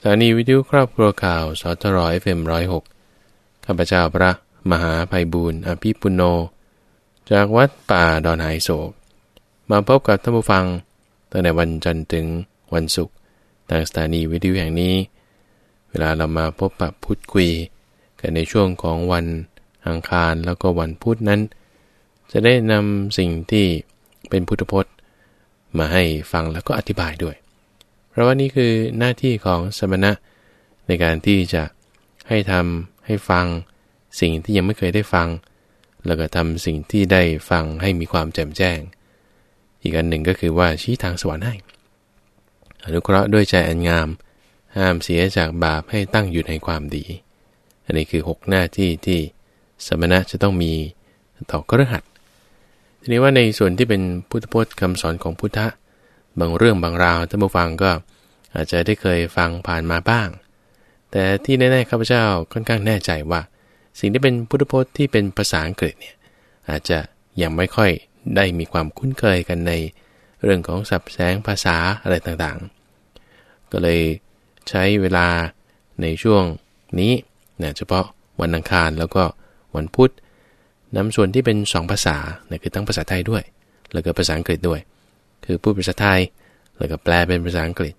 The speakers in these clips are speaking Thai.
สถานีวิทยุครอบครัวข่าวสตรอเอฟเอ็มร้อยหกข้าพเจ้าพระมหาภัยบูรณ์อภิปุโน จากวัดป่าดอนไหโศก มาพบกับท่านผู้ฟังตั้งแต่วันจันทร์ถึงวันศุกร์ทางสถานีวิทยุแห่งนี้ เวลาเรามาพบปะพูดคุย กันในช่วงของวันอังคารแล้วก็วันพุธนั้น จะได้นำสิ่งที่เป็นพุทธพจน์ มาให้ฟังแล้วก็อธิบายด้วย เพราะว่านี่คือหน้าที่ของสมณะ ในการที่จะให้ทำให้ฟัง สิ่งที่ยังไม่เคยได้ฟัง แล้วก็ทำสิ่งที่ได้ฟังให้มีความแจ่มแจ้ง อีกอันหนึ่งก็คือว่าชี้ทางสวรรค์ให้อนุเคราะห์ด้วยใจอันงาม ห้ามเสียจากบาปให้ตั้งอยู่ในความดี อันนี้คือ 6 หน้าที่ที่สมณะจะต้องมีต่อกระหัดทีนี้ว่าในส่วนที่เป็นพุทธพจน์คำสอนของพุทธะ บางเรื่องบางราวท่านผู้ฟังก็อาจจะได้เคยฟังผ่านมาบ้าง แต่ที่แน่ๆข้าพเจ้าค่อนข้างแน่ใจว่า สิ่งที่เป็นพุทธพจน์ที่เป็นภาษาอังกฤษเนี่ยอาจจะยังไม่ค่อยได้มีความคุ้นเคยกันในเรื่องของสับแสงภาษาอะไรต่างๆ ก็เลยใช้เวลาในช่วงนี้นะเฉพาะวันอังคารแล้วก็วันพุธนำส่วนที่เป็น 2 ภาษานะคือทั้งภาษาไทยด้วย แล้วก็ภาษาอังกฤษด้วย คือพูดภาษาไทย แล้วก็แปลเป็นภาษาอังกฤษ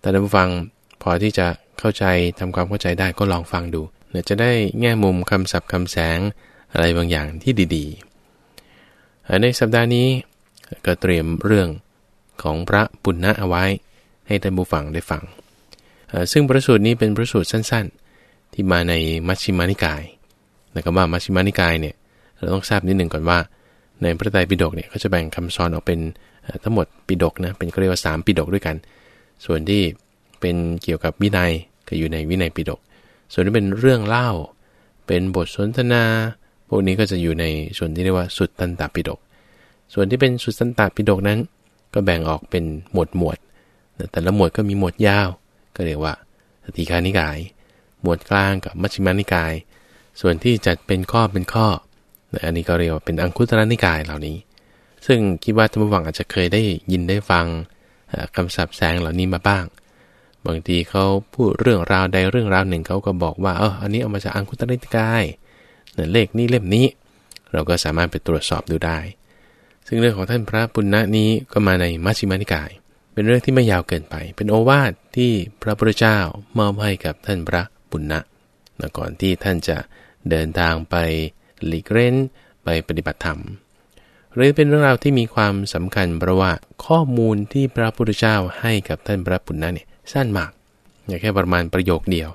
แต่ท่านผู้ฟังพอที่จะเข้าใจทำความเข้าใจได้ก็ลองฟังดูเนี่ยจะได้แง่มุมคำศัพท์คำแสงอะไรบางอย่างที่ดีๆ ในสัปดาห์นี้ก็เตรียมเรื่องของพระปุณณะเอาไว้ ให้ท่านผู้ฟังได้ฟัง ซึ่งพระสูตรนี้เป็นพระสูตรสั้นๆ ที่มาในมัชฌิมานิกายนะคำว่ามัชฌิมานิกายเนี่ยเราต้องทราบนิดหนึ่งก่อนว่า ในพระไตรปิฎกเนี่ยเขาจะแบ่งคำสอนออกเป็น ทั้งหมดปิฎกนะเป็นเรียกว่าสามปิฎกด้วยกัน ส่วนที่เป็นเกี่ยวกับวินัยก็อยู่ในวินัยปิฎกส่วนที่เป็นเรื่องเล่า เป็นบทสนทนา พวกนี้ก็จะอยู่ในส่วนที่เรียกว่าสุดตันตปิฎกส่วนที่เป็นสุดตันตปิฎกนั้น ก็แบ่งออกเป็นหมวดหมวดแต่ละหมวดก็มีหมวดยาว ก็เรียกว่าสติคานิกาย หมวดกลางกับมัชฌิมานิกาย ส่วนที่จัดเป็นข้อเป็นข้อ อันนี้ก็เรียกว่าเป็นอังคุตรนิกายเหล่านี้ ซึ่งคิดว่าท่านผู้ฟังอาจจะเคยได้ยินได้ฟังคำศัพท์แสงเหล่านี้มาบ้าง บางทีเขาพูดเรื่องราวใดเรื่องราวหนึ่งเขาก็บอกว่าเอออันนี้เอามาจากอังคุตริกายเนี่ยเลขนี้เล่มนี้ เราก็สามารถไปตรวจสอบดูได้ ซึ่งเรื่องของท่านพระปุณณะนี้ก็มาในมัชฌิมานิกาย เป็นเรื่องที่ไม่ยาวเกินไป เป็นโอวาทที่พระพุทธเจ้ามอบให้กับท่านพระปุณณะก่อนที่ท่านจะเดินทางไปหลีกเล่นไปปฏิบัติธรรม หรือเป็นเรื่องราวที่มีความสำคัญเพราะว่าข้อมูลที่พระพุทธเจ้าให้กับท่านพระปุณณะเนี่ยสั้นมากอย่างแค่ประมาณประโยคเดียว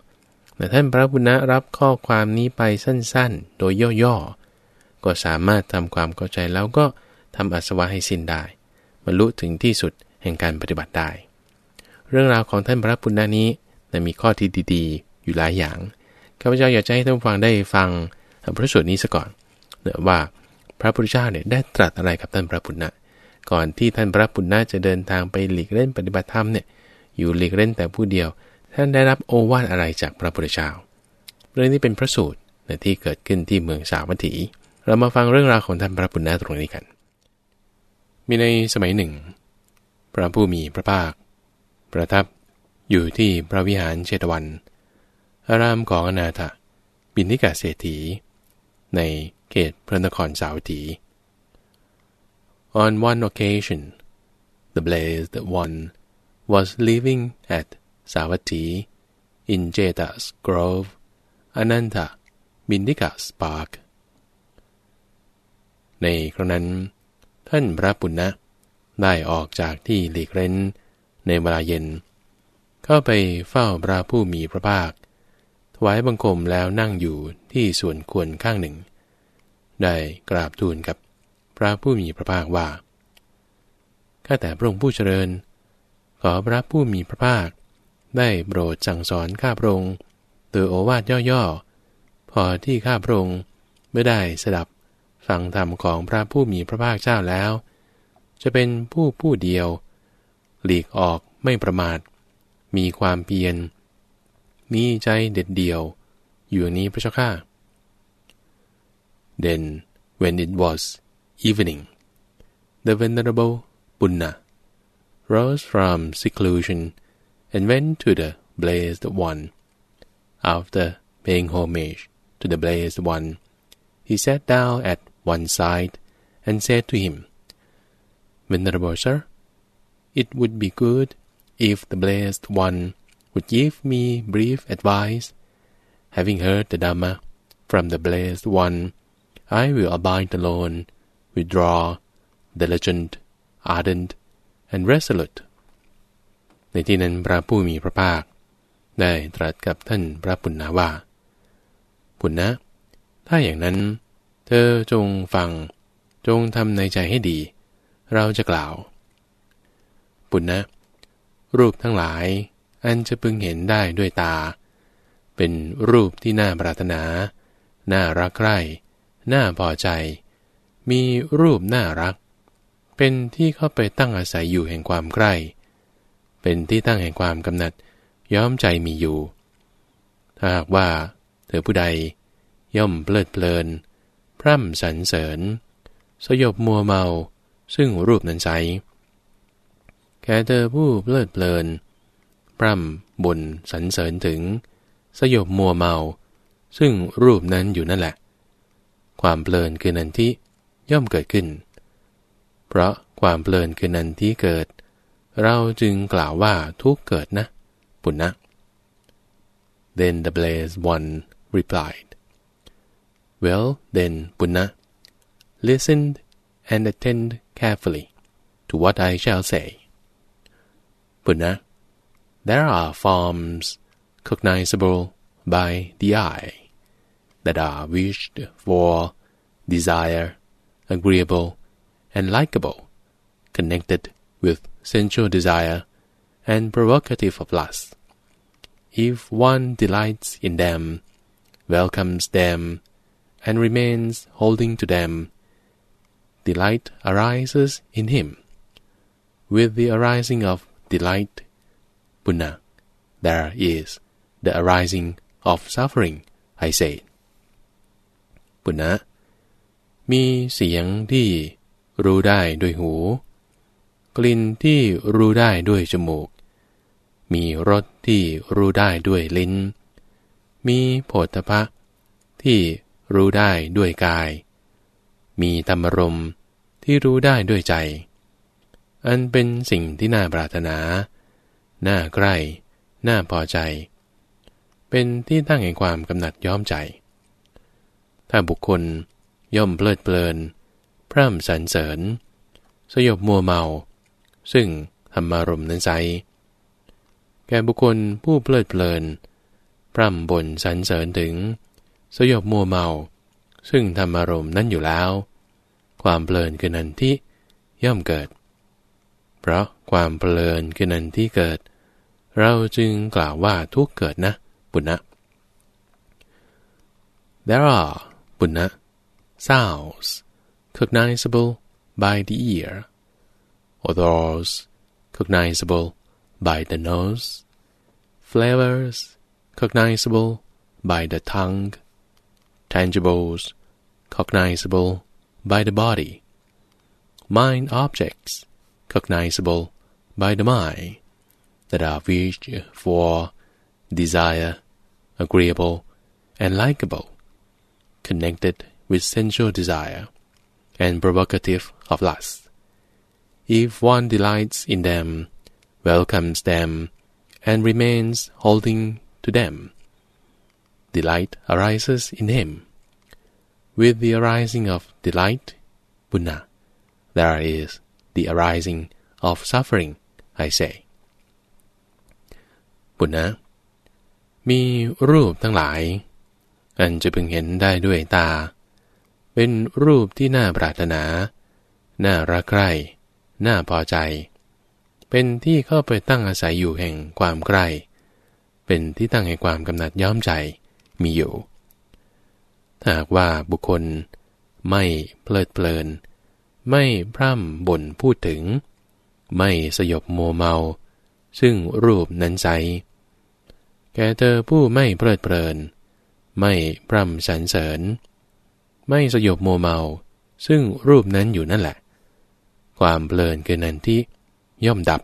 แต่ท่านพระปุณณะรับข้อความนี้ไปสั้นๆ โดยย่อๆ ก็สามารถทำความเข้าใจแล้วก็ทำอัศวะให้สิ้นได้บรรลุถึงที่สุดแห่งการปฏิบัติได้ เรื่องราวของท่านพระปุณณะนี้มีข้อที่ดีๆ อยู่หลายอย่างข้าพเจ้าอยากจะให้ท่านฟังได้ฟังพระสูตรนี้ซะก่อนเนะว่า พระพุทธเจ้าเนี่ยได้ตรัสอะไรกับท่านพระพุทธะก่อนที่ท่านพระพุทธะจะเดินทางไปหลีกเล่นปฏิบัติธรรมเนี่ยอยู่หลีกเล่นแต่ผู้เดียว ท่านได้รับโอวาทอะไรจากพระพุทธเจ้าเรื่องนี้เป็นพระสูตรนะที่เกิดขึ้นที่เมืองสาวัตถี เรามาฟังเรื่องราวของท่านพระพุทธะตรงนี้กัน มีในสมัยหนึ่ง พระผู้มีพระภาค ประทับอยู่ที่พระวิหารเชตวัน อารามของอนาถบินิกาเศรษฐี ใน ตพระนครสาวัตถี On one occasion, the blessed one was living at Savatthi in Jeta's grove, Ananta Bindika's park. ในครั้งนั้น ท่านพระปุณณะได้ออกจากที่หลีกเร้นในเวลาเย็น เข้าไปเฝ้าพระผู้มีพระภาคถวายบังคมแล้วนั่งอยู่ที่ส่วนควรข้างหนึ่ง ได้กราบทูลกับพระผู้มีพระภาคว่าข้าแต่พระองค์ผู้เจริญ ขอพระผู้มีพระภาค ได้โปรดสั่งสอนข้าพระองค์โดยโอวาทย่อๆ พอที่ข้าพระองค์ไม่ได้สดับฟังธรรมของพระผู้มีพระภาคเจ้าแล้ว จะเป็นผู้ผู้เดียว หลีกออกไม่ประมาท มีความเพียรมีใจเด็ดเดี่ยว อยู่นี้พระเจ้าข้า Then when it was evening the venerable Punna rose from seclusion and went to the blessed one. After paying homage to the blessed one, he sat down at one side and said to him, Venerable sir, it would be good if the blessed one would give me brief advice. Having heard the Dhamma from the blessed one, I will abide alone, withdraw, diligent, ardent, and resolute. ในที่นั้นพระผู้มีพระภาค ได้ตรัสกับท่านพระปุณณาว่า ปุณณะถ้าอย่างนั้น เธอจงฟัง จงทำในใจให้ดี เราจะกล่าว ปุณณะรูปทั้งหลาย อันจะพึงเห็นได้ด้วยตา เป็นรูปที่น่าปรารถนา น่ารักใคร่ น่าพอใจ มีรูปน่ารัก เป็นที่เข้าไปตั้งอาศัยอยู่แห่งความใกล้เป็นที่ตั้งแห่งความกำหนัดย้อมใจมีอยู่ ถ้าหากว่าเธอผู้ใดย่อมเพลิดเพลิน พร่ำสรรเสริญ สยบมัวเมาซึ่งรูปนั้นใสแค่เธอผู้เพลิดเพลิน พร่ำบนสรรเสริญถึง สยบมัวเมา ซึ่งรูปนั้นอยู่นั่นแหละ ความเพลินคือนันที่ย่อมเกิดขึ้น เพราะความเพลินคือนันที่เกิด เราจึงกล่าวว่าทุกเกิดนะ ปุณณะ Then the blessed one replied, Well then, Punna, listen and attend carefully to what I shall say. Punna, there are forms cognizable by the eye that are wished for, desire, agreeable, and likable, connected with sensual desire, and provocative of lust. If one delights in them, welcomes them, and remains holding to them, delight arises in him. With the arising of delight, Punna, there is the arising of suffering, I say. ปุณณะ มีเสียงที่รู้ได้ด้วยหู กลิ่นที่รู้ได้ด้วยจมูก มีรสที่รู้ได้ด้วยลิ้น มีโผฏฐะที่รู้ได้ด้วยกาย มีธรรมรมที่รู้ได้ด้วยใจ อันเป็นสิ่งที่น่าปรารถนา น่าใกล้ น่าพอใจ เป็นที่ตั้งแห่งความกำหนัดย้อมใจ ถ้าบุคคลย่อมเพลิดเพลิน พร่ำสรรเสริญ สยบมัวเมา ซึ่งธรรมารมนั้นไซแก่บุคคลผู้เพลิดเพลิน พร่ำบ่นสรรเสริญถึง สยบมัวเมา ซึ่งธรรมารมนั้นอยู่แล้ว ความเพลินคือนันที่ย่อมเกิด เพราะความเพลินคือนันที่เกิด เราจึงกล่าวว่าทุกเกิดนะ ปุณณะ There are Bunna sounds cognizable by the ear, odors, cognizable by the nose, flavors, cognizable by the tongue, tangibles, cognizable by the body, mind objects, cognizable by the mind, that are wished for, desire, agreeable, and likable connected with sensual desire, and provocative of lust if one delights in them, welcomes them, and remains holding to them, delight arises in him. With the arising of delight, Buddha, there is the arising of suffering, I say. บุญนะมีรูปทั้งหลาย อันจะพึงเห็นได้ด้วยตา เป็นรูปที่น่าปรารถนา น่ารักใคร่ น่าพอใจ เป็นที่เข้าไปตั้งอาศัยอยู่แห่งความใกล้เป็นที่ตั้งแห่งความกำหนัดย้อมใจมีอยู่ถ้าหากว่าบุคคลไม่เพลิดเพลิน ไม่พร่ำบ่นพูดถึง ไม่สยบโมเมา ซึ่งรูปนั้นใจแกเธอผู้ไม่เพลิดเพลิน ไม่พร่ำสรรเสริญ ไม่สยบโมเมา ซึ่งรูปนั้นอยู่นั่นแหละ ความเพลินคือนันทิย่อมดับ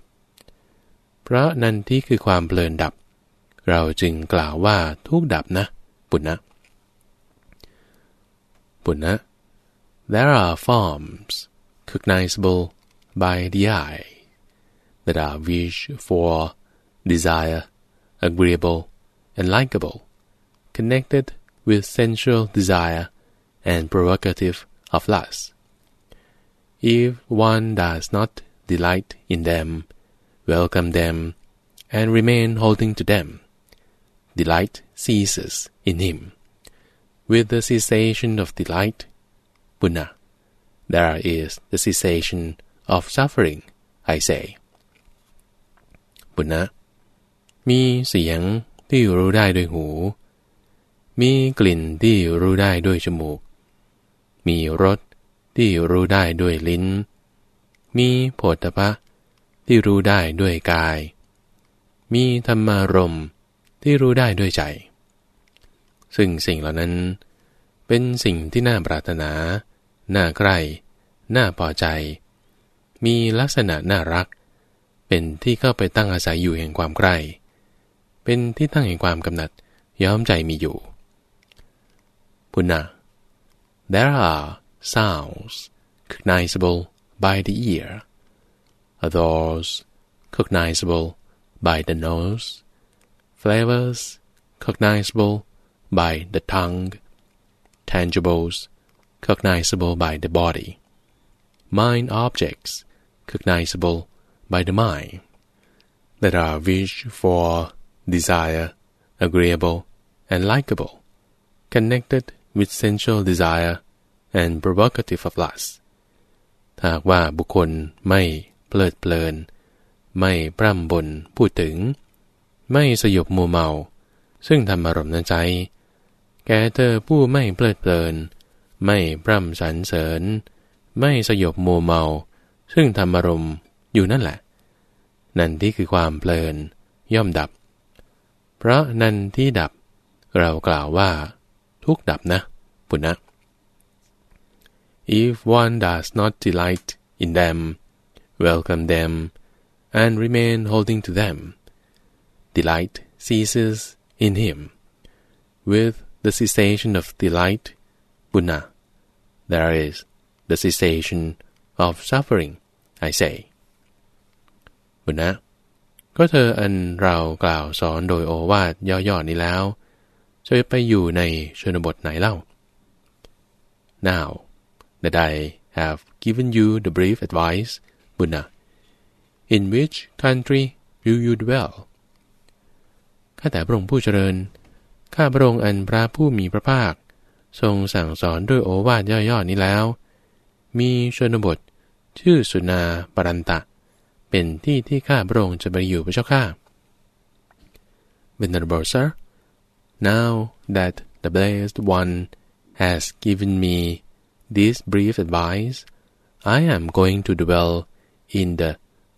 เพราะนันทิคือความเพลินดับ เราจึงกล่าวว่าทุกดับนะปุณณะปุณณะ there are forms cognizable by the eye that are wish for desire agreeable and likable connected with sensual desire and provocative of lust if one does not delight in them welcome them and remain holding to them delight ceases in him. With the cessation of delight, Buddha, there is the cessation of suffering, I say. บุญนะมีเสียงที่รู้ได้ด้วยหู มีกลิ่นที่รู้ได้ด้วยจมูก มีรสที่รู้ได้ด้วยลิ้น มีโผฏฐะที่รู้ได้ด้วยกาย มีธรรมารมที่รู้ได้ด้วยใจ ซึ่งสิ่งเหล่านั้น เป็นสิ่งที่น่าปรารถนา น่าใกล้ น่าพอใจ มีลักษณะน่ารัก เป็นที่เข้าไปตั้งอาศัยอยู่แห่งความใกล้ เป็นที่ตั้งแห่งความกำหนัดย้อมใจมีอยู่ Puna. There are sounds cognizable by the ear, odors cognizable by the nose, flavors cognizable by the tongue, tangibles cognizable by the body, mind objects cognizable by the mind, that are wish for, desire, agreeable, and likable, connected with sensual desire and provocative of lust ถ้าว่าบุคคลไม่เพลิดเพลิน ไม่ปร่ำบนพูดถึง ไม่สยบมัวเมา ซึ่งทำอารมณ์ในใจ แกเธอผู้ไม่เพลิดเพลิน ไม่พร่ำสรรเสริญ ไม่สยบมัวเมา ซึ่งทำอารมณ์อยู่นั่นแหละ นั่นที่คือความเพลินย่อมดับ เพราะนันที่ดับ เรากล่าวว่า ทุกดับนะปุณนะ If one does not delight in them, welcome them, and remain holding to them, delight ceases in him. With the cessation of delight, Buddha, there is the cessation of suffering, I say. บุญนะก็เธออันเรากล่าวสอนโดยโอวาทย่อๆนี้แล้ว จะไปอยู่ในชนบทไหนเล่า Now that I have given you the brief advice, Buddha, in which country do you dwell? ข้าแต่พระองค์ผู้เจริญ ข้าพระองค์อันพระผู้มีพระภาค ทรงสั่งสอนด้วยโอวาทย่อๆนี้แล้ว มีชนบทชื่อสุนาปรันตะ เป็นที่ที่ข้าพระองค์จะไปอยู่พระเจ้าข้า Venerable sir now that the blessed one has given me this brief advice I am going to dwell in the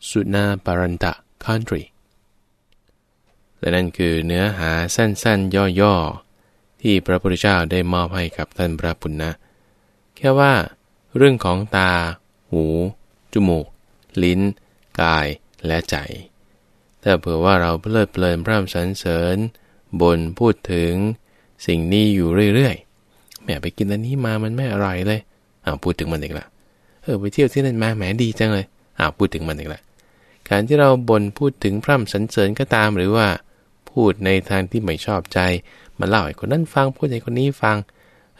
Sunaparanta country และนั่นคือเนื้อหาสั้นๆ ย่อๆ ที่พระพุทธเจ้าได้มอบให้กับท่านพระปุณณะแค่ว่า เรื่องของตา หู จมูก ลิ้น กายและใจ ถ้าเผื่อว่าเราเพลิดเพลินพร่ำสรรเสริญ บนพูดถึงสิ่งนี้อยู่เรื่อยๆแหมไปกินอันนี้มามันไม่อร่อยเลยอ้าวพูดถึงมันอีกละเออไปเที่ยวที่นั่นมาแหมดีจังเลยอ้าวพูดถึงมันอีกละการที่เราบ่นพูดถึงพร่ำสรรเสริญก็ตามหรือว่า พูดในทางที่ไม่ชอบใจ มาเล่าให้คนนั้นฟังพูดให้คนนี้ฟัง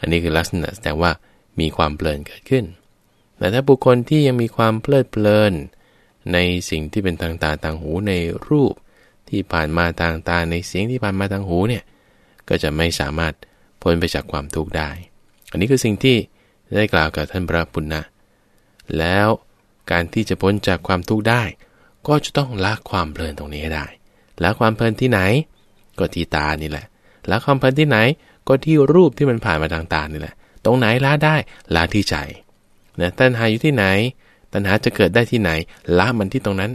อันนี้คือลักษณะแสดงว่ามีความเพลินเกิดขึ้น แต่ถ้าบุคคลที่ยังมีความเพลิดเพลิน ในสิ่งที่เป็นทางตาทางหูในรูป ที่ผ่านมาทางตาในเสียงที่ผ่านมาทางหูเนี่ยก็จะไม่สามารถพ้นไปจากความทุกข์ได้ อันนี้คือสิ่งที่ได้กล่าวกับท่านพระปุณณะแล้วการที่จะพ้นจากความทุกข์ได้ ก็จะต้องละความเพลินตรงนี้ให้ได้แล้วความเพลินที่ไหน ก็ที่ตานี่แหละแล้วความเพลินที่ไหนก็ที่รูปที่มันผ่านมาทางตานี่แหละ ตรงไหนละได้ละที่ใจนะตัณหาอยู่ที่ไหน ตัณหาจะเกิดได้ที่ไหนละมันที่ตรงนั้น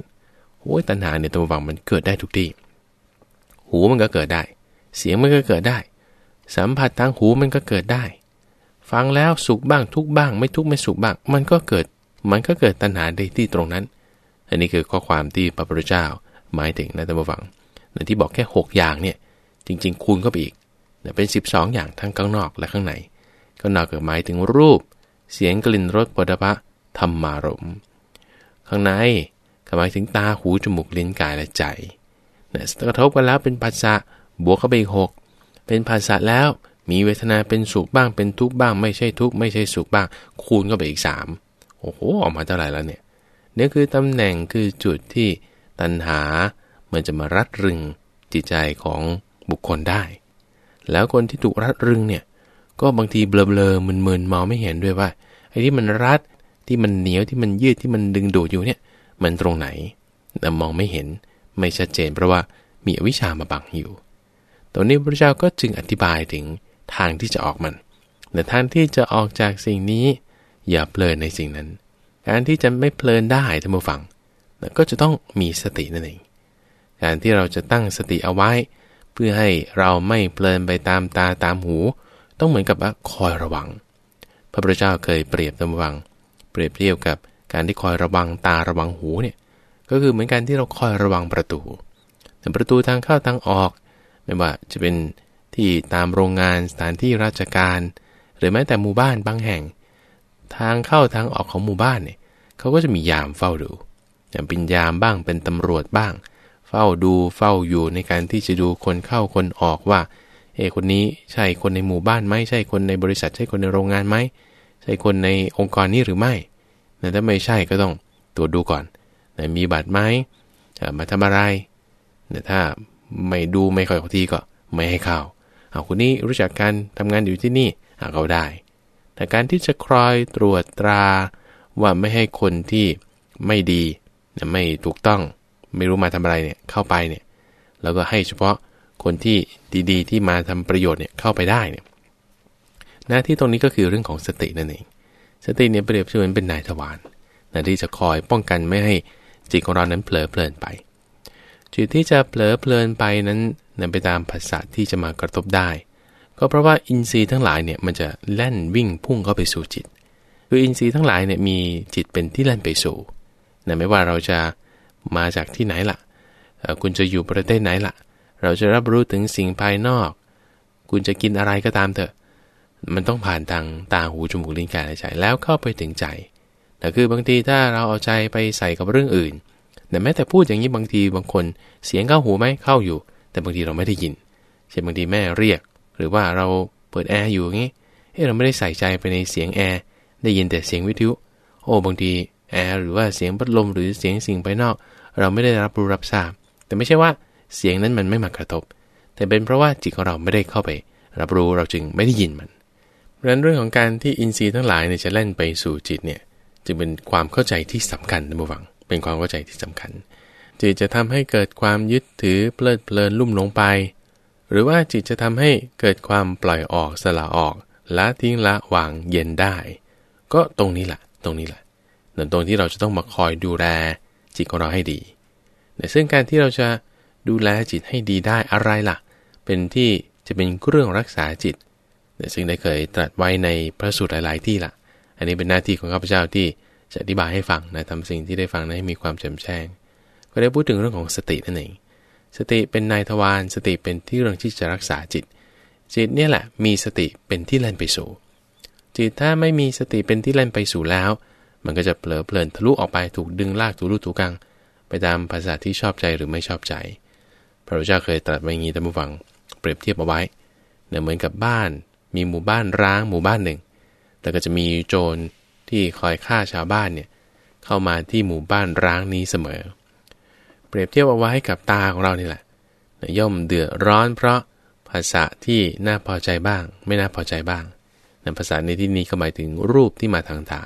อ้ยตัณหาเนี่ยตัววังมันเกิดได้ทุกที่ หูมันก็เกิดได้ เสียงมันก็เกิดได้ สัมผัสทางหูมันก็เกิดได้ ฟังแล้วสุขบ้างทุกบ้าง ไม่ทุกไม่สุขบ้าง มันก็เกิด มันก็เกิดตัณหาในที่ตรงนั้น อันนี้คือข้อความที่พระพุทธเจ้าหมายถึงนะท่านผู้ฟังในที่บอกแค่ 6 อย่างเนี่ย จริง ๆ คูณเข้าไปอีกเป็น 12 อย่างทั้งข้างนอกและข้างในก็นอกจากหมายถึงรูป เสียงกลิ่นรสปุถะธรรมารมข้างใน หมายถึงตาหูจมูกลิ้นกายและใจนี่ยกระทบกันแล้วเป็นภาษาบวกเข้าไปอีกหกเป็นภาษาแล้วมีเวทนาเป็นสุขบ้างเป็นทุกข์บ้าง ไม่ใช่ทุกข์ไม่ใช่สุขบ้าง คูณเข้าไปอีก 3 โอ้โหออกมาเท่าไหร่แล้วเนี่ยนี่คือตำแหน่งคือจุดที่ตัณหามันจะมารัดรึงจิตใจของบุคคลได้ แล้วคนที่ถูกรัดรึงเนี่ยก็บางทีเบลอๆมึนๆมองไม่เห็นด้วยว่าไอ้ที่มันรัดที่มันเหนียวที่มันยืดที่มันดึงดูดอยู่เนี่ย มันตรงไหนแต่มองไม่เห็นไม่ชัดเจน เพราะว่ามีอวิชามาบังอยู่ตรงนี้พระเจ้าก็จึงอธิบายถึงทางที่จะออกมัน แต่ทางที่จะออกจากสิ่งนี้ อย่าเพลินในสิ่งนั้น การที่จะไม่เพลินได้ท่านผู้ฟัง ก็จะต้องมีสตินั่นเอง การที่เราจะตั้งสติเอาไว้ เพื่อให้เราไม่เพลินไปตามตาตามหู ต้องเหมือนกับว่าคอยระวัง พระพุทธเจ้าเคยเปรียบตำวัง เปรียบเทียบกับ การที่คอยระวังตาระวังหูเนี่ยก็คือเหมือนกันที่เราคอยระวังประตูแต่ประตูทางเข้าทางออก ไม่ว่าจะเป็นที่ตามโรงงานสถานที่ราชการ หรือแม้แต่หมู่บ้านบางแห่ง ทางเข้าทางออกของหมู่บ้านเนี่ยเขาก็จะมียามเฝ้าดูอย่างเป็นยามบ้างเป็นตำรวจบ้าง เฝ้าดูเฝ้าอยู่ในการที่จะดูคนเข้าคนออกว่าเอคนนี้ใช่คนในหมู่บ้านไหมใช่คนในบริษัทใช่คนในโรงงานไหมใช่คนในองค์กรนี้หรือไม่ แต่ถ้าไม่ใช่ก็ต้องตรวจดูก่อนมีบัตรไหมมาทำอะไรแต่ถ้าไม่ดูไม่ค่อยทีก็ไม่ให้เข้าเอาคนนี้รู้จักกันทำงานอยู่ที่นี่เขาได้ แต่การที่จะคอยตรวจตราว่าไม่ให้คนที่ไม่ดีไม่ถูกต้องไม่รู้มาทำอะไรเนี่ยเข้าไปเนี่ยแล้วก็ให้เฉพาะคนที่ดีๆ ที่มาทำประโยชน์เนี่ยเข้าไปได้เนี่ยหน้าที่ตรงนี้ก็คือเรื่องของสตินั่นเอง สติเนี่ยเปรียบเสมือนเป็นนายทวารนะที่จะคอยป้องกันไม่ให้จิตของเรานั้นเผลอเพลินไป จิตที่จะเผลอเพลินไปนั้นนไปตามภาษาที่จะมากระทบได้ ก็เพราะว่าอินทรีย์ทั้งหลายเนี่ยมันจะแล่นวิ่งพุ่งเข้าไปสู่จิต คืออินทรีย์ทั้งหลายเนี่ยมีจิตเป็นที่แล่นไปสู่นะไม่ว่าเราจะมาจากที่ไหนละ่ะ คุณจะอยู่ประเทศไหนละ่ะ เราจะรับรู้ถึงสิ่งภายนอก คุณจะกินอะไรก็ตามเถอะ มันต้องผ่านทางตาหูจมูกลิ้นกายใจแล้วเข้าไปถึงใจแต่คือบางทีถ้าเราเอาใจไปใส่กับเรื่องอื่น แต่แม้แต่พูดอย่างนี้บางทีบางคนเสียงเข้าหูไหมเข้าอยู่ แต่บางทีเราไม่ได้ยิน เช่นบางทีแม่เรียก หรือว่าเราเปิดแอร์อยู่อย่างนี้เฮ้เราไม่ได้ใส่ใจไปในเสียงแอร์ได้ยินแต่เสียงวิทยุ โอ้บางทีแอร์หรือว่าเสียงพัดลมหรือเสียงสิ่งภายนอก เราไม่ได้รับรู้รับทราบ แต่ไม่ใช่ว่าเสียงนั้นมันไม่มากระทบ แต่เป็นเพราะว่าจิตของเราไม่ได้เข้าไป รับรู้เราจึงไม่ได้ยินมัน เพราะนั้นเรื่องของการที่อินทรีย์ทั้งหลายเนี่ยจะเล่นไปสู่จิตเนี่ยจึงเป็นความเข้าใจที่สำคัญนะบุฟัง เป็นความเข้าใจที่สำคัญ จิตจะทำให้เกิดความยึดถือเพลิดเพลินลุ่มลงไป หรือว่าจิตจะทำให้เกิดความปล่อยออกสละออกละทิ้งละวางเย็นได้ ก็ตรงนี้แหละตรงนี้แหละนตรงที่เราจะต้องมาคอยดูแลจิตของเราให้ดีแต่ซึ่งการที่เราจะดูแลจิตให้ดีได้อะไรล่ะ เป็นที่จะเป็นเครื่องรักษาจิต ซึ่งได้เคยตรัสไว้ในพระสูตรหลาย ๆ ที่ล่ะอันนี้เป็นหน้าที่ของข้าพเจ้าที่จะอธิบายให้ฟังนะทำสิ่งที่ได้ฟังนั้นให้มีความแจ่มแจ้ง ก็ได้พูดถึงเรื่องของสตินั่นเอง สติเป็นนายทวารสติเป็นที่เรื่องที่จะรักษาจิต จิตเนี่ยแหละมีสติเป็นที่เล่นไปสู่ จิตถ้าไม่มีสติเป็นที่เล่นไปสู่แล้ว มันก็จะเผลอเพลินทะลุออกไปถูกดึงลากถูรูถูกัง ไปตามภาษาที่ชอบใจหรือไม่ชอบใจ พระพุทธเจ้าเคยตรัสไว้งี้ท่านผู้ฟัง เปรียบเทียบเอาไว้เนี่ยเหมือนกับบ้าน มีหมู่บ้านร้างหมู่บ้านหนึ่ง แต่ก็จะมีโจรที่คอยฆ่าชาวบ้านเนี่ยเข้ามาที่หมู่บ้านร้างนี้เสมอ เปรียบเทียบเอาไว้กับตาของเรานี่แหละย่อมเดือดร้อนเพราะภาษาที่น่าพอใจบ้าง ไม่น่าพอใจบ้างนภาษาในที่นี้ก็หมายถึงรูปที่มาทางตา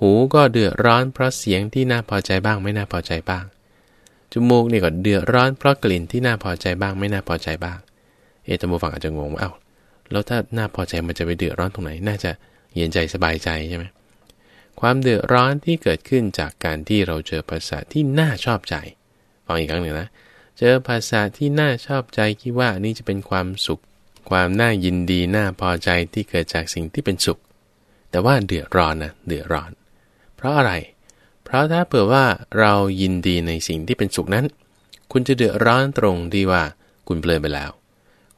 หูก็เดือดร้อนเพราะเสียงที่น่าพอใจบ้าง ไม่น่าพอใจบ้าง จมูกนี่ก็เดือดร้อนเพราะกลิ่นที่น่าพอใจบ้าง ไม่น่าพอใจบ้าง เอตมูฟังอาจจะงงว่าเอ้า แล้วถ้าน่าพอใจมันจะไปเดือดร้อนตรงไหน น่าจะเย็นใจสบายใจใช่ไหมความเดือดร้อนที่เกิดขึ้นจากการที่เราเจอภาษาที่น่าชอบใจฟังอีกครั้งหนึ่งนะ เจอภาษาที่น่าชอบใจคิดว่านี่จะเป็นความสุข ความน่ายินดีน่าพอใจที่เกิดจากสิ่งที่เป็นสุข แต่ว่าเดือดร้อนนะเดือดร้อน เพราะอะไร เพราะถ้าเผื่อว่าเรายินดีในสิ่งที่เป็นสุขนั้น คุณจะเดือดร้อนตรงที่ว่าคุณเพลินไปแล้ว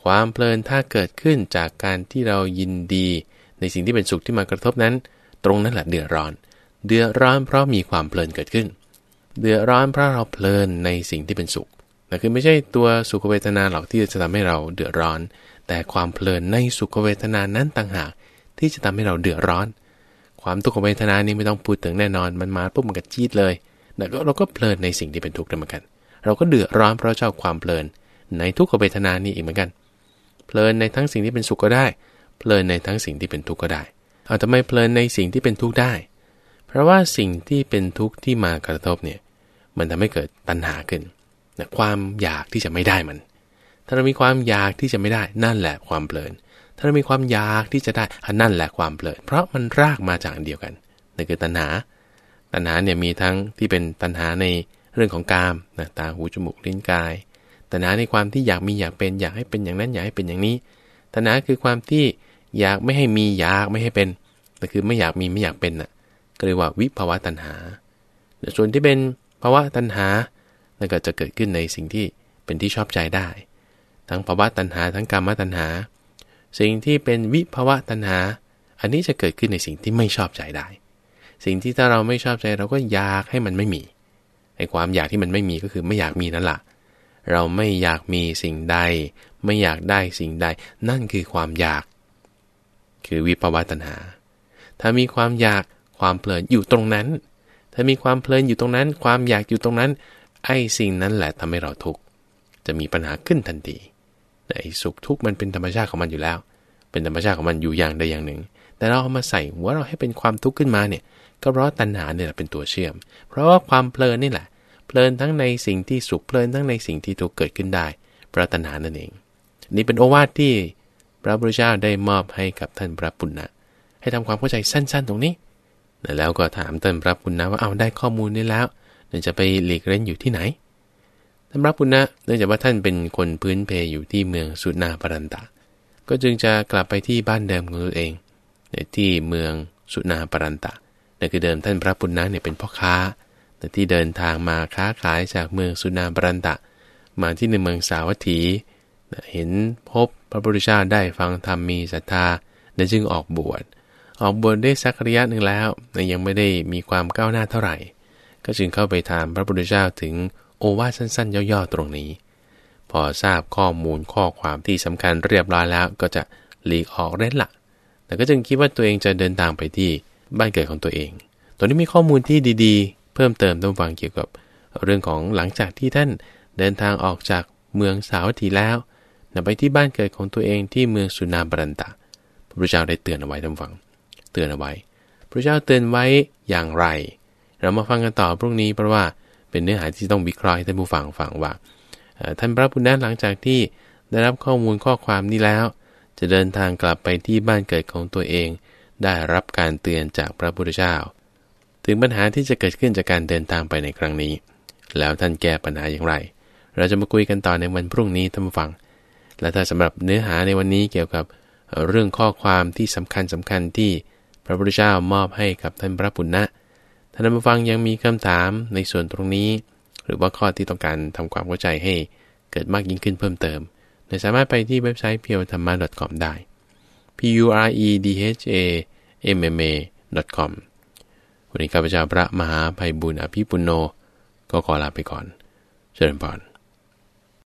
ความเพลินถ้าเกิดขึ้นจากการที่เรายินดี ในสิ่งที่เป็นสุขที่มากระทบนั้น ตรงนั้นแหละเดือดร้อน เดือดร้อนเพราะมีความเพลินเกิดขึ้น เดือดร้อนเพราะเราเพลินในสิ่งที่เป็นสุขแต่คือไม่ใช่ตัวสุขเวทนาหรอกที่จะทำให้เราเดือดร้อน แต่ความเพลินในสุขเวทนานั้นต่างหากที่จะทำให้เราเดือดร้อน ความทุกขเวทนานี้ไม่ต้องพูดถึงแน่นอนมันมาปุ๊บมันก็จี๊ดเลยแต่ก็เราก็เพลินในสิ่งที่เป็นทุกข์เหมือนกัน เราก็เดือดร้อนเพราะเจ้าความเพลินในทุกขเวทนานี้อีกเหมือนกัน เพลินในทั้งสิ่งที่เป็นสุขก็ได้ เพลินในทั้งสิ่งที่เป็นทุกข์ก็ได้ เอาทำไมเพลินในสิ่งที่เป็นทุกข์ได้ เพราะว่าสิ่งที่เป็นทุกข์ที่มากระทบเนี่ย มันทำให้เกิดตัณหาขึ้นนะความอยากที่จะไม่ได้มัน ถ้าเรามีความอยากที่จะไม่ได้ นั่นแหละความเพลิน ถ้าเรามีความอยากที่จะได้นั่นแหละความเพลิน เพราะมันรากมาจากอันเดียวกันนั่นคือตัณหา ตัณหาเนี่ยมีทั้งที่เป็นตัณหาในเรื่องของกามนะตาหูจมูกลิ้นกาย ตัณหาในความที่อยากมีอยากเป็นอยากให้เป็นอย่างนั้นอยากให้เป็นอย่างนี้ตัณหาคือความที่อยากไม่ให้มีอยากไม่ให้เป็นแต่คือไม่อยากมีไม่อยากเป็นน่ะก็เรียกว่าวิภาวะตัณหาส่วนที่เป็นภาวะตัณหานั่นก็จะเกิดขึ้นในสิ่งที่เป็นที่ชอบใจได้ ทั้งภาวะตัณหาทั้งกรรมตัณหา สิ่งที่เป็นวิภาวะตัณหา อันนี้จะเกิดขึ้นในสิ่งที่ไม่ชอบใจได้ สิ่งที่ถ้าเราไม่ชอบใจเราก็อยากให้มันไม่มีไอ้ความอยากที่มันไม่มีก็คือไม่อยากมีนั่นแหละ เราไม่อยากมีสิ่งใด ไม่อยากได้สิ่งใด นั่นคือความอยาก คือวิภาวะตัณหา ถ้ามีความอยากความเพลินอยู่ตรงนั้น ถ้ามีความเพลินอยู่ตรงนั้น ความอยากอยู่ตรงนั้น ไอ้สิ่งนั้นแหละทำให้เราทุกข์จะมีปัญหาขึ้นทันทีไอ้สุขทุกข์มันเป็นธรรมชาติของมันอยู่แล้ว เป็นธรรมชาติของมันอยู่อย่างใดอย่างหนึ่ง แต่เราเอามาใส่หัวเราให้เป็นความทุกข์ขึ้นมาเนี่ยก็เพราะตัณหาเนี่ยเป็นตัวเชื่อม เพราะว่าความเพลินนี่แหละ เพลินทั้งในสิ่งที่สุขเพลินทั้งในสิ่งที่ทุกข์เกิดขึ้นได้พระตัณหานั่นเอง นี่เป็นโอวาทที่พระพุทธเจ้าได้มอบให้กับท่านพระปุณณะให้ทำความเข้าใจสั้น ๆ ตรงนี้ แล้วก็ถามท่านพระปุณณะว่าเอาได้ข้อมูลนี้แล้วจะไปหลีกเล่นอยู่ที่ไหนท่านพระปุณณะเนื่องจากว่าท่านเป็นคนพื้นเพอยู่ที่เมืองสุนาปรันตะ ก็จึงจะกลับไปที่บ้านเดิมของตัวเอง ในที่เมืองสุนาปรันตะนั่นคือเดิมท่านพระปุณณะเนี่ยเป็นพ่อค้า แต่ที่เดินทางมาค้าขายจากเมืองสุนาปรันตะ มาที่ในเมืองสาวัตถีเห็นพบพระพุทธเจ้าได้ฟังธรรมมีศรัทธาและจึงออกบวช ออกบวชได้สักระยะหนึ่งแล้วแต่ยังไม่ได้มีความก้าวหน้าเท่าไหร่ ก็จึงเข้าไปถามพระพุทธเจ้าถึงโอวาทสั้นๆ ย่อๆตรงนี้ พอทราบข้อมูลข้อความที่สำคัญเรียบร้อยแล้วก็จะหลีกออกเล่นละแต่ก็จึงคิดว่าตัวเองจะเดินทางไปที่บ้านเกิดของตัวเอง ตัวนี้มีข้อมูลที่ดีๆ เพิ่มเติมต้องฟังเกี่ยวกับเรื่องของหลังจากที่ท่านเดินทางออกจากเมืองสาวัตถีแล้วนไปที่บ้านเกิดของตัวเองที่เมืองสุนาบรันตะ พระพุทธเจ้าได้เตือนเอาไว้ท่านฟัง เตือนเอาไว้ พระเจ้าเตือนไว้อย่างไร เรามาฟังกันต่อพรุ่งนี้เพราะว่าเป็นเนื้อหาที่ต้องวิเคราะห์ให้ท่านผู้ฟังฟังว่าท่านพระพุทธหลังจากที่ได้รับข้อมูลข้อความนี้แล้ว จะเดินทางกลับไปที่บ้านเกิดของตัวเอง ได้รับการเตือนจากพระพุทธเจ้า ถึงปัญหาที่จะเกิดขึ้นจากการเดินทางไปในครั้งนี้ แล้วท่านแก้ปัญหาอย่างไร เราจะมาคุยกันต่อในวันพรุ่งนี้ท่านฟัง และถ้าสำหรับเนื้อหาในวันนี้เกี่ยวกับเรื่องข้อความที่สำคัญสำคัญที่พระพุทธเจ้ามอบให้กับท่านพระปุณณะท่านผู้ฟังยังมีคำถามในส่วนตรงนี้ หรือว่าข้อที่ต้องการทำความเข้าใจให้เกิดมากยิ่งขึ้นเพิ่มเติมสามารถไปที่เว็บไซต์ p u r e t h a m m a c o m ได้ p u r e d h a m m a com วันนี้ข้าพเจ้าพระมหาภัยบุญอภิปุโน ก็ขอลาไปก่อนเชิญพร